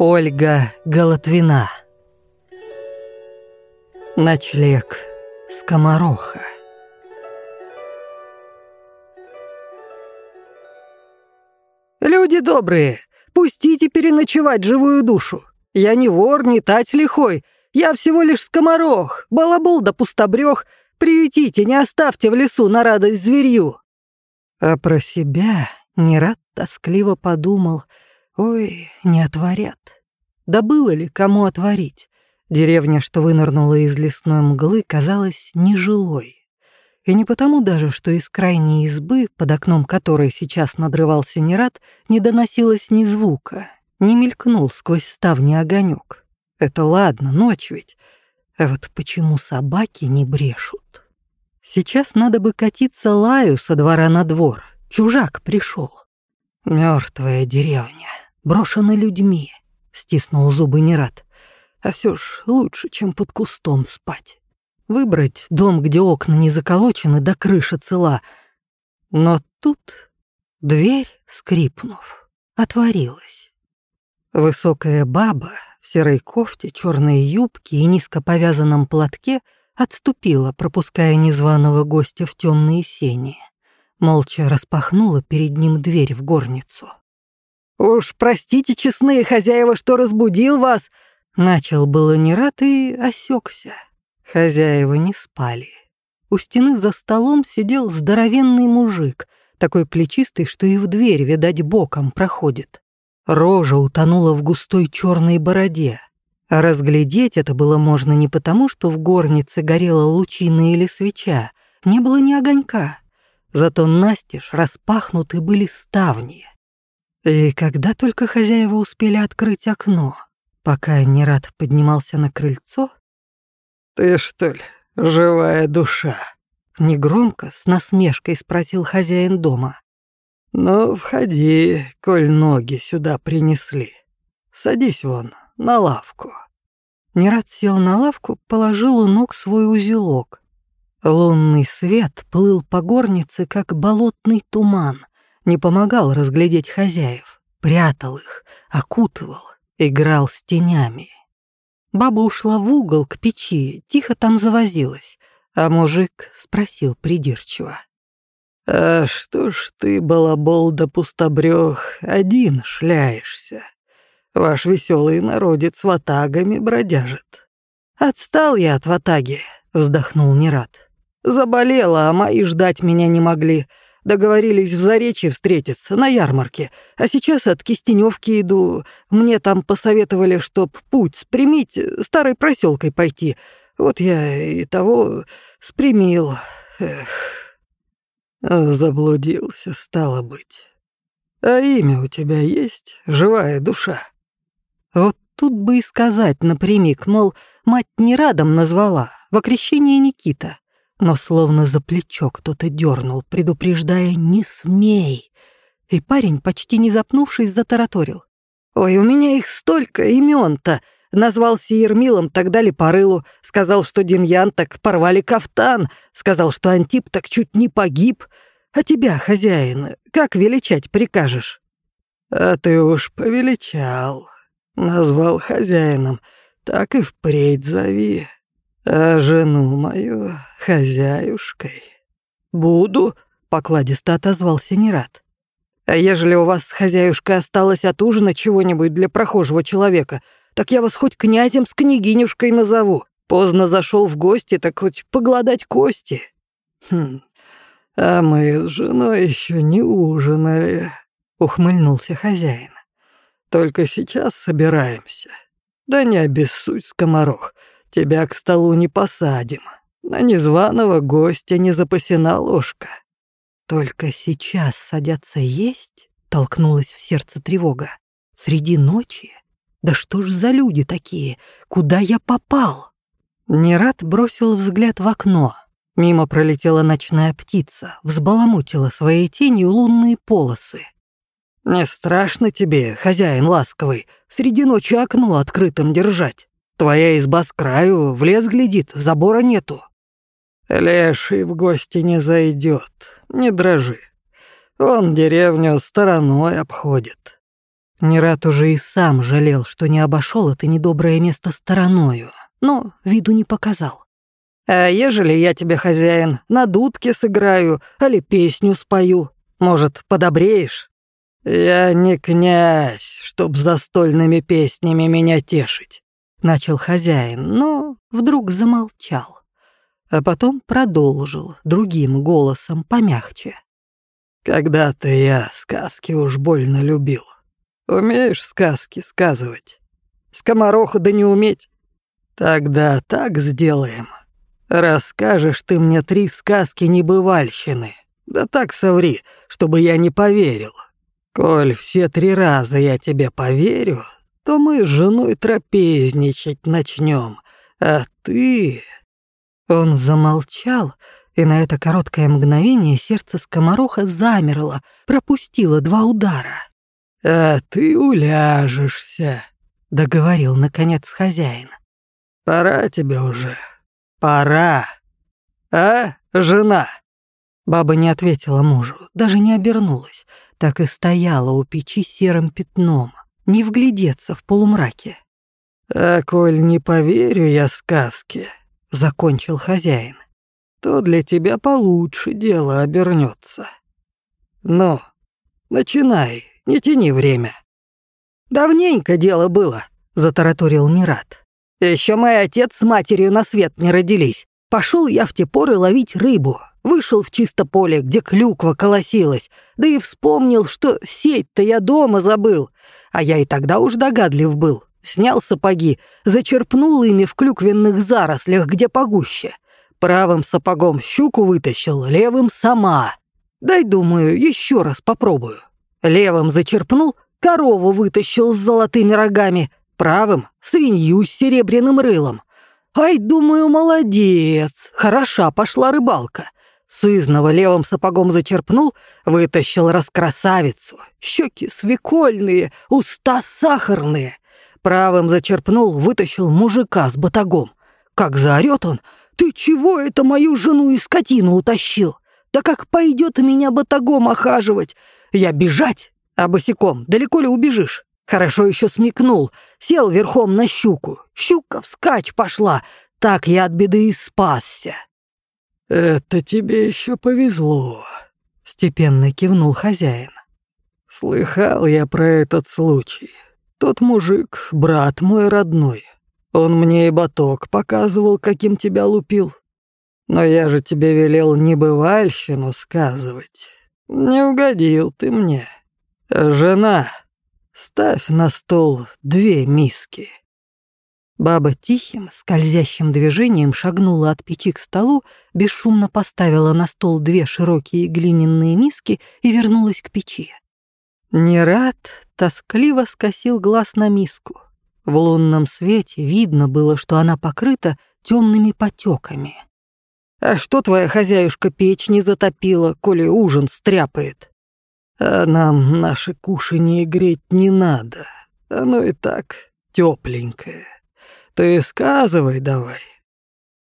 Ольга Голотвина. Ночлег скомороха. «Люди добрые, пустите переночевать живую душу. Я не вор, не тать лихой, я всего лишь скоморох, балабол да пустобрех. Приютите, не оставьте в лесу на радость зверью». А про себя не рад тоскливо подумал, ой, не отворят. Да было ли кому отворить? Деревня, что вынырнула из лесной мглы, казалась нежилой. И не потому даже, что из крайней избы, под окном которой сейчас надрывался Нерад, не доносилось ни звука, не мелькнул сквозь ставни огонек. Это ладно, ночь ведь. А вот почему собаки не брешут? Сейчас надо бы катиться лаю со двора на двор. Чужак пришел. Мертвая деревня, брошена людьми, стиснул зубы Нерад. А все ж лучше, чем под кустом спать. Выбрать дом, где окна не заколочены, да крыша цела. Но тут дверь, скрипнув, отворилась. Высокая баба в серой кофте, черной юбке и низко повязанном платке отступила, пропуская незваного гостя в темные сени. Молча распахнула перед ним дверь в горницу. «Уж простите, честные хозяева, что разбудил вас!» Начал было не рад и осекся. Хозяева не спали. У стены за столом сидел здоровенный мужик, такой плечистый, что и в дверь, видать, боком проходит. Рожа утонула в густой черной бороде. Разглядеть это было можно не потому, что в горнице горела лучина или свеча, не было ни огонька. Зато настежь распахнуты были ставни. И когда только хозяева успели открыть окно, пока Нерад поднимался на крыльцо... «Ты что ли, живая душа?» Негромко, с насмешкой спросил хозяин дома. «Ну, входи, коль ноги сюда принесли. Садись вон, на лавку». Нерад сел на лавку, положил у ног свой узелок. Лунный свет плыл по горнице, как болотный туман, не помогал разглядеть хозяев, прятал их, окутывал, играл с тенями. Баба ушла в угол к печи, тихо там завозилась, а мужик спросил придирчиво. «А что ж ты, балабол да пустобрёх, один шляешься? Ваш веселый народец ватагами бродяжит». «Отстал я от ватаги», — вздохнул Нерад. «Заболела, а мои ждать меня не могли. Договорились в Заречье встретиться, на ярмарке. А сейчас от Кистеневки иду. Мне там посоветовали, чтоб путь спрямить, старой проселкой пойти. Вот я и того спрямил. Эх. Заблудился, стало быть. А имя у тебя есть, живая душа? Вот тут бы и сказать напрямик, мол, мать не радом назвала, в окрещении Никита но словно за плечо кто-то дернул, предупреждая «не смей». И парень, почти не запнувшись, затараторил. «Ой, у меня их столько имен-то!» Назвался Ермилом, так дали порылу. Сказал, что Демьян так порвали кафтан. Сказал, что Антип так чуть не погиб. А тебя, хозяин, как величать прикажешь?» «А ты уж повеличал. Назвал хозяином. Так и впредь зови а жену мою хозяюшкой». «Буду», — покладисто отозвался Нерад. «А ежели у вас, хозяюшка, осталось от ужина чего-нибудь для прохожего человека, так я вас хоть князем с княгинюшкой назову. Поздно зашел в гости, так хоть погладать кости». «Хм, а мы с женой еще не ужинали», — ухмыльнулся хозяин. «Только сейчас собираемся. Да не обессудь, скоморох». Тебя к столу не посадим. На незваного гостя не запасена ложка. Только сейчас садятся есть, толкнулась в сердце тревога. Среди ночи? Да что ж за люди такие? Куда я попал? Нерад бросил взгляд в окно. Мимо пролетела ночная птица, взбаламутила своей тенью лунные полосы. «Не страшно тебе, хозяин ласковый, среди ночи окно открытым держать?» Твоя изба с краю, в лес глядит, забора нету». «Леший в гости не зайдет, не дрожи. Он деревню стороной обходит. Нерат уже и сам жалел, что не обошел это недоброе место стороною, но виду не показал. «А ежели я тебе, хозяин, на дудке сыграю, али песню спою, может, подобреешь?» «Я не князь, чтоб застольными песнями меня тешить», — начал хозяин, но вдруг замолчал, а потом продолжил другим голосом помягче. «Когда-то я сказки уж больно любил. Умеешь сказки сказывать? Скомороха да не уметь. Тогда так сделаем. Расскажешь ты мне три сказки небывальщины. Да так соври, чтобы я не поверил. Коль все три раза я тебе поверю, то мы с женой трапезничать начнем, а ты...» Он замолчал, и на это короткое мгновение сердце скомороха замерло, пропустило два удара. «А ты уляжешься», — договорил, наконец, хозяин. «Пора тебе уже. Пора. А, жена?» Баба не ответила мужу, даже не обернулась, так и стояла у печи серым пятном, не вглядеться в полумраке. «А коль не поверю я сказке», — закончил хозяин, «то для тебя получше дело обернется. Ну, начинай, не тяни время». «Давненько дело было», — затараторил Нерат. Еще мой отец с матерью на свет не родились. Пошел я в те поры ловить рыбу. Вышел в чисто поле, где клюква колосилась, да и вспомнил, что сеть-то я дома забыл. А я и тогда уж догадлив был. Снял сапоги, зачерпнул ими в клюквенных зарослях, где погуще. Правым сапогом щуку вытащил, левым сама. Дай, думаю, еще раз попробую. Левым зачерпнул, корову вытащил с золотыми рогами, правым — свинью с серебряным рылом. Ай, думаю, молодец, хороша пошла рыбалка. Сызного левым сапогом зачерпнул, вытащил раскрасавицу. Щеки свекольные, уста сахарные. Правым зачерпнул, вытащил мужика с батагом. Как заорет он, «Ты чего это мою жену и скотину утащил? Да как пойдет меня батагом охаживать? Я бежать, а босиком далеко ли убежишь?» Хорошо еще смекнул, сел верхом на щуку. Щука вскачь пошла, так я от беды и спасся. «Это тебе еще повезло», — степенно кивнул хозяин. «Слыхал я про этот случай. Тот мужик — брат мой родной. Он мне и баток показывал, каким тебя лупил. Но я же тебе велел небывальщину сказывать. Не угодил ты мне. Жена, ставь на стол две миски». Баба тихим, скользящим движением шагнула от печи к столу, бесшумно поставила на стол две широкие глиняные миски и вернулась к печи. Нерад тоскливо скосил глаз на миску. В лунном свете видно было, что она покрыта темными потеками. «А что твоя хозяюшка печь не затопила, коли ужин стряпает?» «А нам наши кушанье греть не надо, оно и так тепленькое». Ты сказывай давай.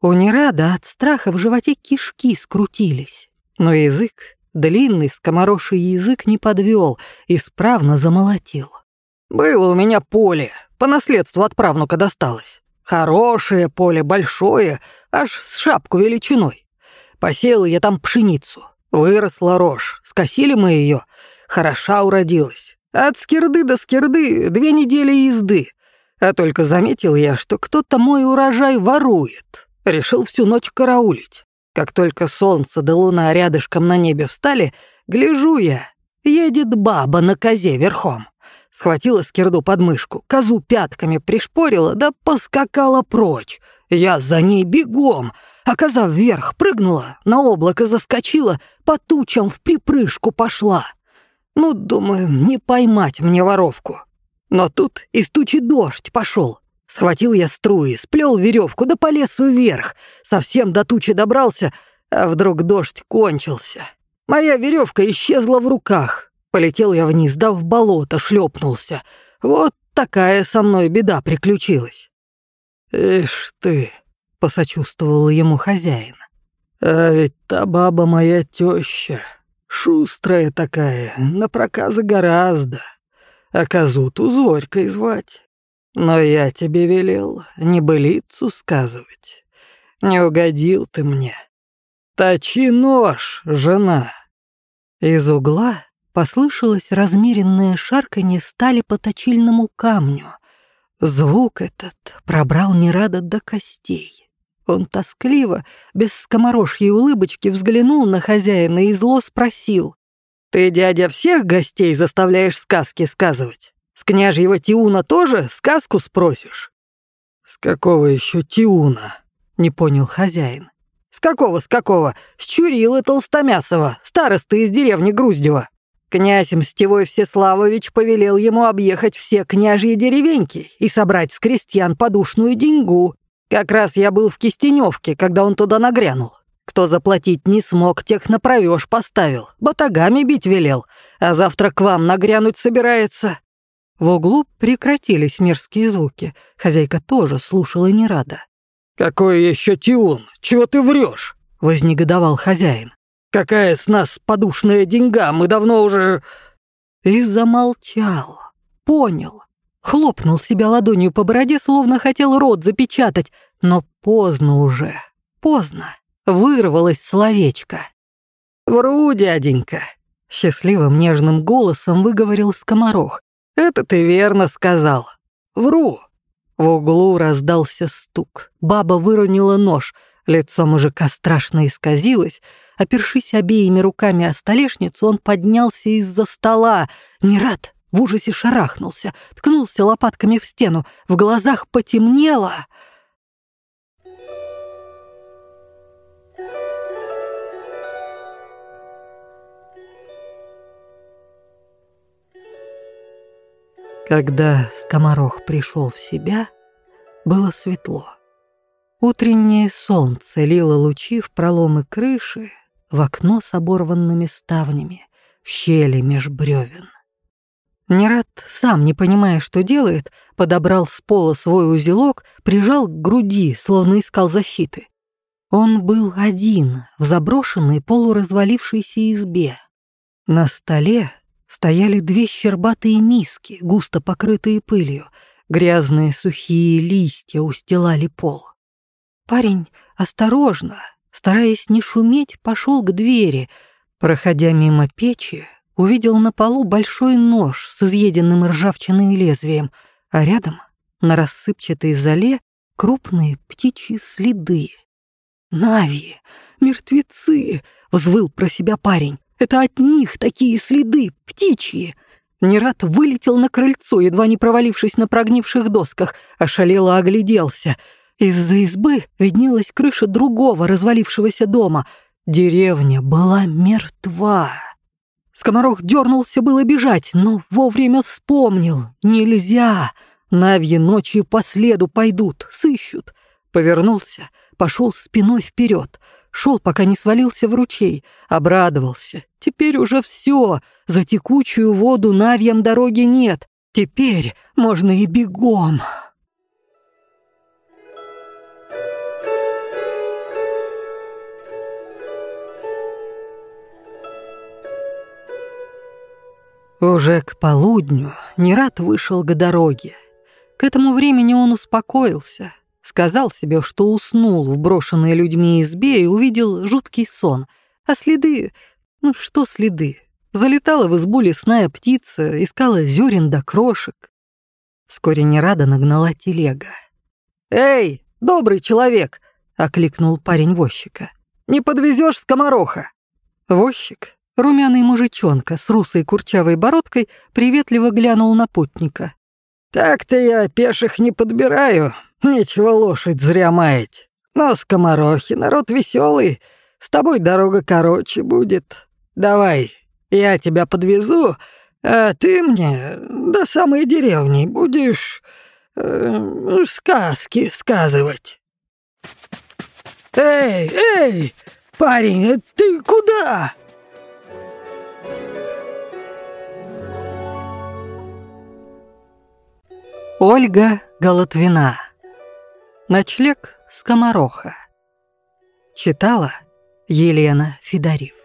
У Нерада от страха в животе кишки скрутились, но язык, длинный скомороший язык не подвел, исправно замолотил. «Было у меня поле, по наследству от правнука досталось. Хорошее поле, большое, аж с шапку величиной. Посеял я там пшеницу, выросла рожь, скосили мы ее, хороша уродилась. От скирды до скирды две недели езды. А только заметил я, что кто-то мой урожай ворует. Решил всю ночь караулить. Как только солнце да луна рядышком на небе встали, гляжу я, едет баба на козе верхом. Схватила скирду под мышку, козу пятками пришпорила, да поскакала прочь. Я за ней бегом, а коза вверх прыгнула, на облако заскочила, по тучам в припрыжку пошла. Ну, думаю, не поймать мне воровку. Но тут из тучи дождь пошел. Схватил я струи, сплел веревку, да полез вверх. Совсем до тучи добрался, а вдруг дождь кончился. Моя веревка исчезла в руках. Полетел я вниз, да в болото шлепнулся. Вот такая со мной беда приключилась. «Ишь ты», — посочувствовал ему хозяин. «А ведь та баба моя теща, шустрая такая, на проказы гораздо. А козу-ту Зорькой звать. Но я тебе велел небылицу сказывать. Не угодил ты мне. Точи нож, жена. Из угла послышалось размеренное шарканье стали по точильному камню. Звук этот пробрал Нерада до костей. Он тоскливо, без скоморожьей улыбочки, взглянул на хозяина и зло спросил. «Ты, дядя, всех гостей заставляешь сказки сказывать? С княжьего Тиуна тоже сказку спросишь?» «С какого еще Тиуна?» — не понял хозяин. «С какого, с какого? С Чурилы Толстомясова, старосты из деревни Груздева. Князь Мстевой Всеславович повелел ему объехать все княжьи деревеньки и собрать с крестьян подушную деньгу, как раз я был в Кистеневке, когда он туда нагрянул. Кто заплатить не смог, тех на провёж поставил, батагами бить велел, а завтра к вам нагрянуть собирается». В углу прекратились мерзкие звуки. Хозяйка тоже слушала не рада. «Какой еще тиун? Чего ты врешь? вознегодовал хозяин. «Какая с нас подушная деньга? Мы давно уже...» И замолчал. Понял. Хлопнул себя ладонью по бороде, словно хотел рот запечатать, но поздно уже, поздно. Вырвалось словечко. «Вру, дяденька», — счастливым нежным голосом выговорил скоморох. «Это ты верно сказал. Вру». В углу раздался стук. Баба выронила нож, лицо мужика страшно исказилось. Опершись обеими руками о столешницу, он поднялся из-за стола. Не рад, в ужасе шарахнулся, ткнулся лопатками в стену, в глазах потемнело. Когда скоморох пришел в себя, было светло. Утреннее солнце лило лучи в проломы крыши, в окно с оборванными ставнями, в щели меж бревен. Нерад, сам не понимая, что делает, подобрал с пола свой узелок, прижал к груди, словно искал защиты. Он был один в заброшенной полуразвалившейся избе. На столе стояли две щербатые миски, густо покрытые пылью, грязные сухие листья устилали пол. Парень осторожно, стараясь не шуметь, пошел к двери. Проходя мимо печи, увидел на полу большой нож с изъеденным ржавчиной лезвием, а рядом, на рассыпчатой зале, крупные птичьи следы. «Нави! Мертвецы!» — взвыл про себя парень. «Это от них такие следы, птичьи!» Нерат вылетел на крыльцо, едва не провалившись на прогнивших досках, ошалело огляделся. Из-за избы виднелась крыша другого развалившегося дома. Деревня была мертва. Скоморох дернулся было бежать, но вовремя вспомнил. Нельзя. Навьи ночью по следу пойдут, сыщут. Повернулся, пошел спиной вперед. Шел, пока не свалился в ручей. Обрадовался. Теперь уже все. За текучую воду Навьям дороги нет. Теперь можно и бегом. Уже к полудню Нерат вышел к дороге. К этому времени он успокоился, сказал себе, что уснул в брошенной людьми избе и увидел жуткий сон. А следы... Ну что следы? Залетала в избу лесная птица, искала зерен до крошек. Вскоре Нерада нагнала телега. «Эй, добрый человек!» — окликнул парень возчика. «Не подвезешь скомороха?» Возчик, Румяный мужичонка с русой курчавой бородкой приветливо глянул на путника. «Так-то я пеших не подбираю, нечего лошадь зря маять. Но скоморохи, народ веселый, с тобой дорога короче будет. Давай, я тебя подвезу, а ты мне до самой деревни будешь э, сказки сказывать». «Эй, эй, парень, ты куда?» Ольга Голотвина. Ночлег скомороха. Читала Елена Федорив.